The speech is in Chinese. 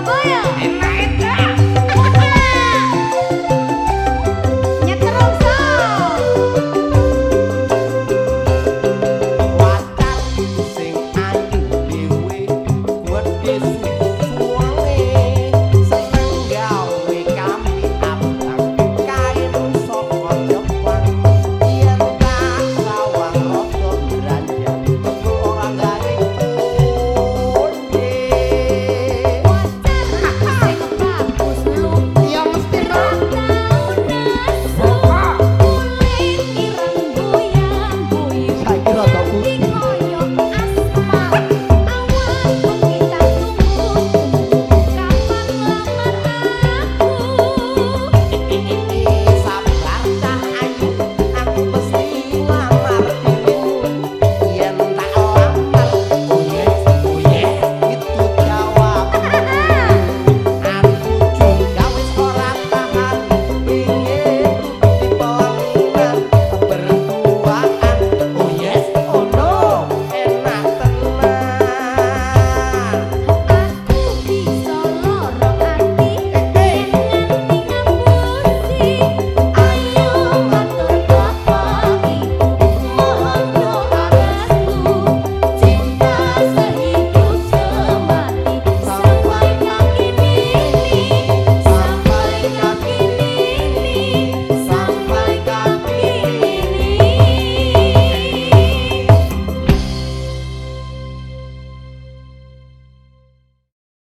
妈呀？